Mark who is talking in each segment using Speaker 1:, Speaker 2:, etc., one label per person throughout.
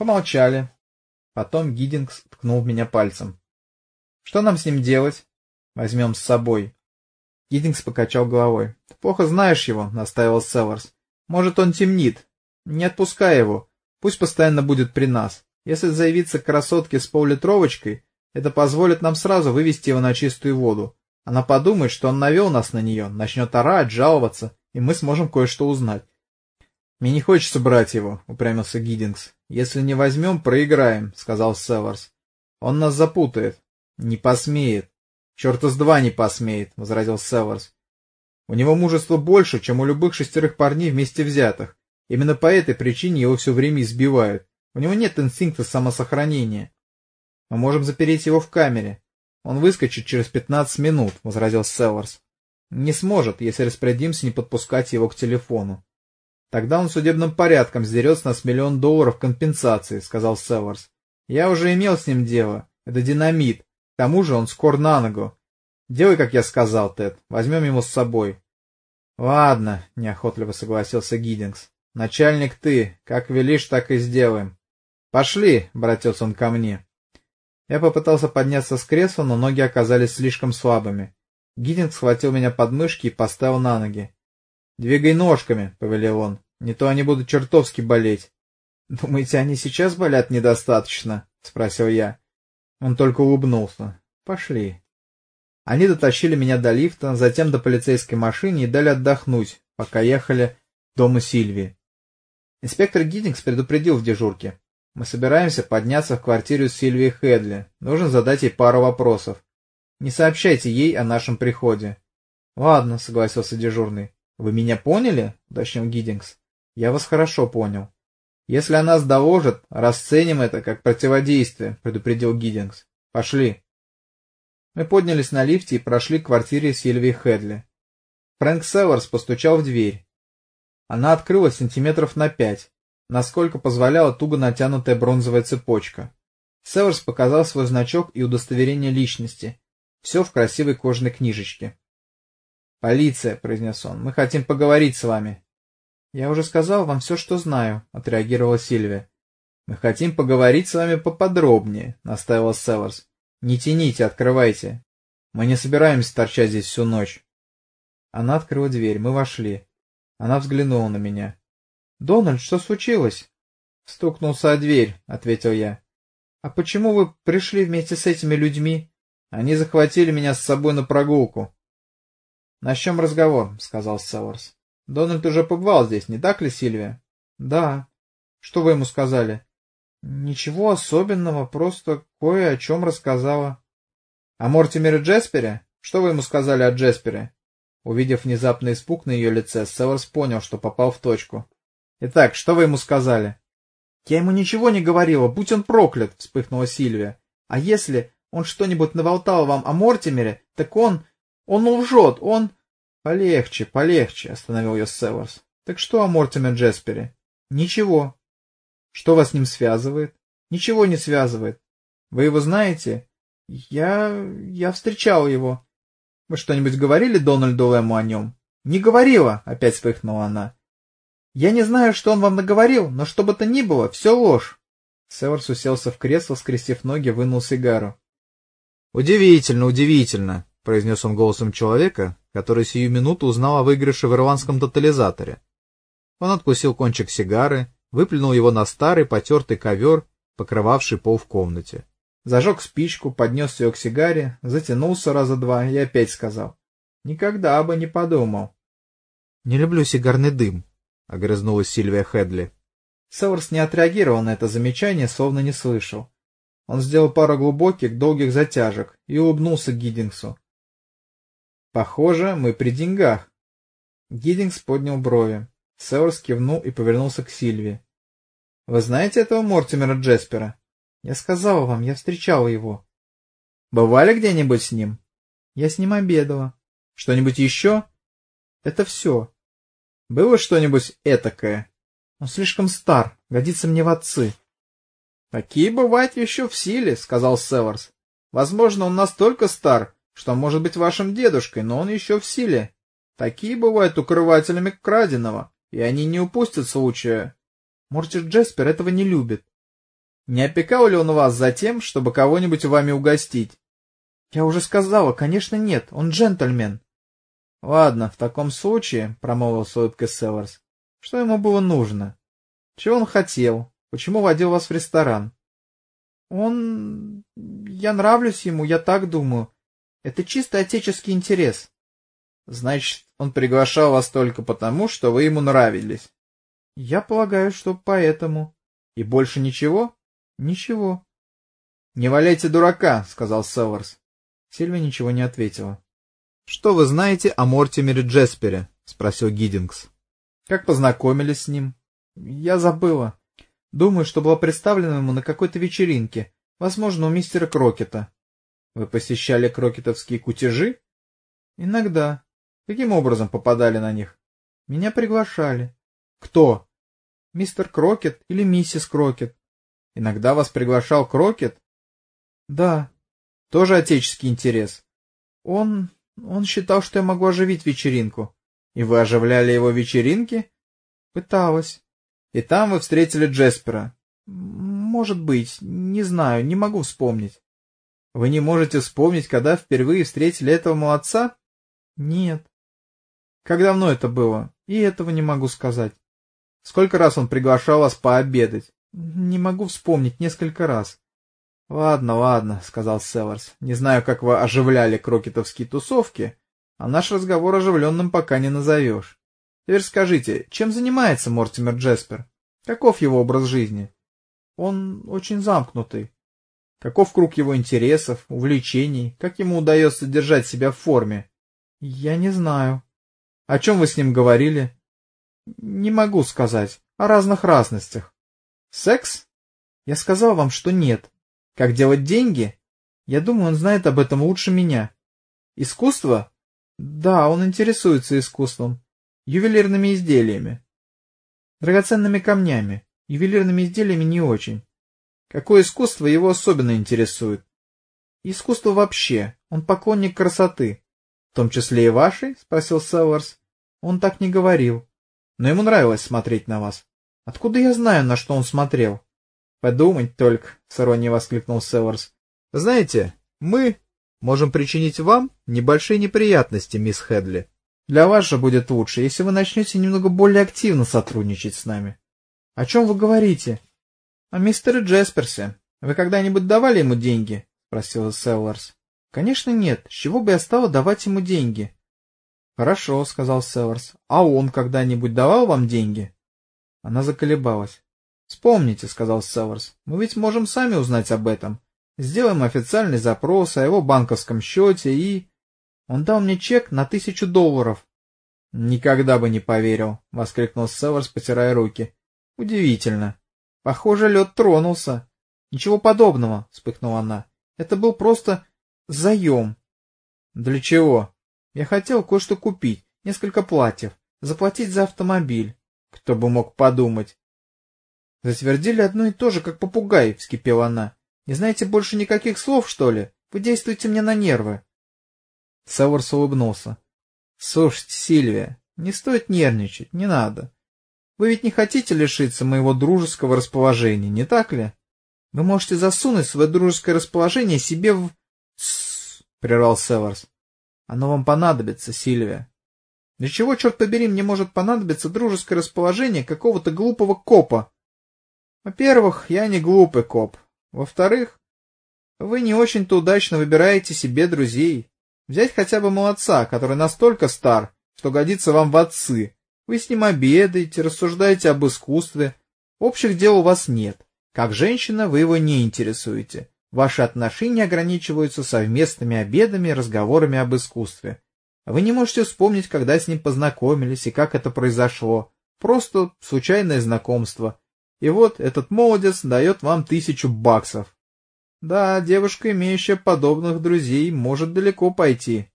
Speaker 1: Помолчали. Потом Гиддингс ткнул меня пальцем. — Что нам с ним делать? — Возьмем с собой. Гиддингс покачал головой. — Ты плохо знаешь его, — настаивал Селларс. — Может, он темнит. Не отпускай его. Пусть постоянно будет при нас. Если заявиться к красотке с поллитровочкой, это позволит нам сразу вывести его на чистую воду. Она подумает, что он навел нас на нее, начнет орать, жаловаться, и мы сможем кое-что узнать. — Мне не хочется брать его, — упрямился Гиддингс. — Если не возьмем, проиграем, — сказал Северс. — Он нас запутает. — Не посмеет. — Черта с два не посмеет, — возразил Северс. — У него мужество больше, чем у любых шестерых парней вместе взятых. Именно по этой причине его все время избивают. У него нет инстинкта самосохранения. Мы можем запереть его в камере. Он выскочит через пятнадцать минут, — возразил Селларс. Не сможет, если распорядимся не подпускать его к телефону. Тогда он судебным порядком сдерет с нас миллион долларов компенсации, — сказал Селларс. Я уже имел с ним дело. Это динамит. К тому же он скор на ногу. Делай, как я сказал, Тед. Возьмем его с собой. Ладно, — неохотливо согласился Гиддингс. Начальник ты. Как велишь, так и сделаем. Пошли, — обратился он ко мне. Я попытался подняться с кресла, но ноги оказались слишком слабыми. Гиддинг схватил меня под мышки и поставил на ноги. — Двигай ножками, — повелел он, — не то они будут чертовски болеть. — Думаете, они сейчас болят недостаточно? — спросил я. Он только улыбнулся. — Пошли. Они дотащили меня до лифта, затем до полицейской машины и дали отдохнуть, пока ехали к дому Сильвии. Инспектор Гиддингс предупредил в дежурке. Мы собираемся подняться в квартиру Сильвии Хедли. Нужно задать ей пару вопросов. Не сообщайте ей о нашем приходе. — Ладно, — согласился дежурный. — Вы меня поняли? — уточнил Гиддингс. — Я вас хорошо понял. — Если о нас доложат, расценим это как противодействие, — предупредил Гиддингс. — Пошли. Мы поднялись на лифте и прошли к квартире Сильвии Хедли. Фрэнк Селларс постучал в дверь. Она открылась сантиметров на пять насколько позволяла туго натянутая бронзовая цепочка. Северс показал свой значок и удостоверение личности. Все в красивой кожаной книжечке. «Полиция», — произнес он, — «мы хотим поговорить с вами». «Я уже сказал вам все, что знаю», — отреагировала Сильвия. «Мы хотим поговорить с вами поподробнее», — настаивал Селларс. «Не тяните, открывайте. Мы не собираемся торчать здесь всю ночь». Она открыла дверь, мы вошли. Она взглянула на меня. «Дональд, что случилось?» «Стукнулся о дверь», — ответил я. «А почему вы пришли вместе с этими людьми? Они захватили меня с собой на прогулку». «Начнем разговор», — сказал Северс. «Дональд уже побывал здесь, не так ли, Сильвия?» «Да». «Что вы ему сказали?» «Ничего особенного, просто кое о чем рассказала». «О Мортимере Джеспере? Что вы ему сказали о Джеспере?» Увидев внезапный испуг на ее лице, Северс понял, что попал в точку. Итак, что вы ему сказали? Я ему ничего не говорила, будь он проклят, вспыхнула Сильвия. А если он что-нибудь наволтал вам о Мортимере, так он... он лжет, он... Полегче, полегче, остановил ее Северс. Так что о Мортиме Джеспере? Ничего. Что вас с ним связывает? Ничего не связывает. Вы его знаете? Я... я встречал его. Вы что-нибудь говорили Дональду Лэму о нем? Не говорила, опять вспыхнула она. Я не знаю, что он вам наговорил, но что бы то ни было, все ложь. Северс уселся в кресло, скрестив ноги, вынул сигару. — Удивительно, удивительно, — произнес он голосом человека, который сию минуту узнал о выигрыше в ирландском тотализаторе. Он откусил кончик сигары, выплюнул его на старый потертый ковер, покрывавший пол в комнате. Зажег спичку, поднес ее к сигаре, затянулся раза два и опять сказал. — Никогда бы не подумал. — Не люблю сигарный дым, — огрызнулась Сильвия Хедли. Северс не отреагировал на это замечание, словно не слышал. Он сделал пару глубоких, долгих затяжек и улыбнулся Гиддингсу. — Похоже, мы при деньгах. Гиддингс поднял брови. Северс кивнул и повернулся к Сильвии. — Вы знаете этого Мортимера Джеспера? — Я сказала вам, я встречала его. — Бывали где-нибудь с ним? — Я с ним обедала. — Что-нибудь еще? — Это все. Было что-нибудь этакое? Он слишком стар, годится мне в отцы. — Такие бывают еще в силе, — сказал Северс. — Возможно, он настолько стар, что может быть вашим дедушкой, но он еще в силе. Такие бывают укрывателями краденого, и они не упустят случая. Мортис Джеспер этого не любит. Не опекал ли он вас за тем, чтобы кого-нибудь вами угостить? — Я уже сказала, конечно, нет, он джентльмен. — Ладно, в таком случае, — промолвил с улыбкой Селларс, — что ему было нужно? Чего он хотел? Почему водил вас в ресторан? — Он... Я нравлюсь ему, я так думаю. Это чисто отеческий интерес. — Значит, он приглашал вас только потому, что вы ему нравились? — Я полагаю, что поэтому. — И больше ничего? — Ничего. — Не валяйте дурака, — сказал Селларс. Сильвия ничего не ответила. — Что вы знаете о Мортимере Джеспере? — спросил Гиддингс. — Как познакомились с ним? — Я забыла. Думаю, что была представлена ему на какой-то вечеринке, возможно, у мистера Крокета. — Вы посещали крокетовские кутежи? — Иногда. Каким образом попадали на них? — Меня приглашали. — Кто? — Мистер Крокет или миссис Крокет. — Иногда вас приглашал Крокет? — Да. Тоже отеческий интерес. Он... он считал, что я могу оживить вечеринку. И вы оживляли его вечеринки? Пыталась. И там вы встретили Джеспера. Может быть, не знаю, не могу вспомнить. Вы не можете вспомнить, когда впервые встретили этого молодца? Нет. Как давно это было? И этого не могу сказать. Сколько раз он приглашал вас пообедать? Не могу вспомнить, несколько раз. «Ладно, ладно», — сказал Селларс. «Не знаю, как вы оживляли крокетовские тусовки, а наш разговор оживленным пока не назовешь. Теперь скажите, чем занимается Мортимер Джеспер? Каков его образ жизни?» «Он очень замкнутый. Каков круг его интересов, увлечений, как ему удается держать себя в форме?» «Я не знаю». «О чем вы с ним говорили?» «Не могу сказать. О разных разностях». «Секс?» «Я сказал вам, что нет. Как делать деньги? Я думаю, он знает об этом лучше меня. Искусство? Да, он интересуется искусством. Ювелирными изделиями. Драгоценными камнями. Ювелирными изделиями не очень. Какое искусство его особенно интересует? Искусство вообще. Он поклонник красоты. В том числе и вашей? — спросил Селларс. Он так не говорил. Но ему нравилось смотреть на вас. Откуда я знаю, на что он смотрел? Подумать только, — с воскликнул Северс. — Знаете, мы можем причинить вам небольшие неприятности, мисс Хедли. Для вас же будет лучше, если вы начнете немного более активно сотрудничать с нами. — О чем вы говорите? — О мистере Джесперсе. Вы когда-нибудь давали ему деньги? — спросил Селларс. — Конечно, нет. С чего бы я стала давать ему деньги? — Хорошо, — сказал Селларс. — А он когда-нибудь давал вам деньги? Она заколебалась. «Вспомните», — сказал Северс, — «мы ведь можем сами узнать об этом. Сделаем официальный запрос о его банковском счете и...» Он дал мне чек на тысячу долларов. «Никогда бы не поверил», — воскликнул Северс, потирая руки. «Удивительно. Похоже, лед тронулся». «Ничего подобного», — вспыхнула она. «Это был просто заем». «Для чего?» «Я хотел кое-что купить, несколько платьев, заплатить за автомобиль». «Кто бы мог подумать?» Затвердили одно и то же, как попугай, — вскипела она. — Не знаете больше никаких слов, что ли? Вы действуете мне на нервы. Саурс улыбнулся. — Слушайте, Сильвия, не стоит нервничать, не надо. Вы ведь не хотите лишиться моего дружеского расположения, не так ли? Вы можете засунуть свое дружеское расположение себе в... — прервал Северс. — Оно вам понадобится, Сильвия. Для чего, черт побери, мне может понадобиться дружеское расположение какого-то глупого копа, во-первых, я не глупый коп. Во-вторых, вы не очень-то удачно выбираете себе друзей. Взять хотя бы молодца, который настолько стар, что годится вам в отцы. Вы с ним обедаете, рассуждаете об искусстве. Общих дел у вас нет. Как женщина вы его не интересуете. Ваши отношения ограничиваются совместными обедами и разговорами об искусстве. Вы не можете вспомнить, когда с ним познакомились и как это произошло. Просто случайное знакомство. И вот этот молодец дает вам тысячу баксов. Да, девушка, имеющая подобных друзей, может далеко пойти.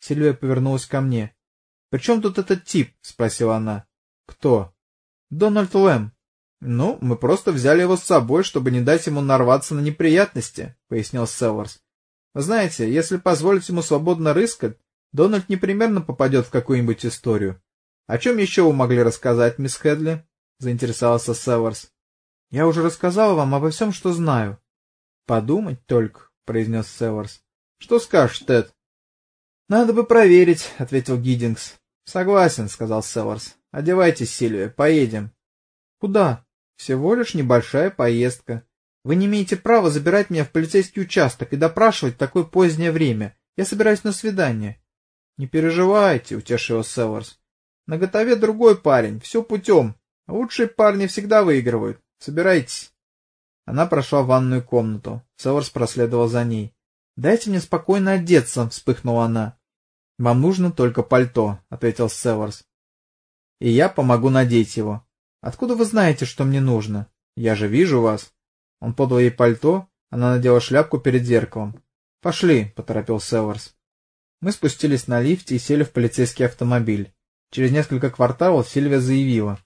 Speaker 1: Сильвия повернулась ко мне. — При чем тут этот тип? — спросила она. — Кто? — Дональд Лэм. — Ну, мы просто взяли его с собой, чтобы не дать ему нарваться на неприятности, — пояснил Селларс. — знаете, если позволить ему свободно рыскать, Дональд непременно попадет в какую-нибудь историю. О чем еще вы могли рассказать, мисс Хедли? — заинтересовался Северс. Я уже рассказала вам обо всем, что знаю. — Подумать только, — произнес Северс. — Что скажешь, Тед? — Надо бы проверить, — ответил Гиддингс. — Согласен, — сказал Северс. — Одевайтесь, Сильвия, поедем. — Куда? — Всего лишь небольшая поездка. Вы не имеете права забирать меня в полицейский участок и допрашивать в такое позднее время. Я собираюсь на свидание. — Не переживайте, — утешил Северс. — На готове другой парень, все путем. Лучшие парни всегда выигрывают. Собирайтесь. Она прошла в ванную комнату. Северс проследовал за ней. — Дайте мне спокойно одеться, — вспыхнула она. — Вам нужно только пальто, — ответил Северс. — И я помогу надеть его. — Откуда вы знаете, что мне нужно? Я же вижу вас. Он подал ей пальто, она надела шляпку перед зеркалом. — Пошли, — поторопил Северс. Мы спустились на лифте и сели в полицейский автомобиль. Через несколько кварталов Сильвия заявила.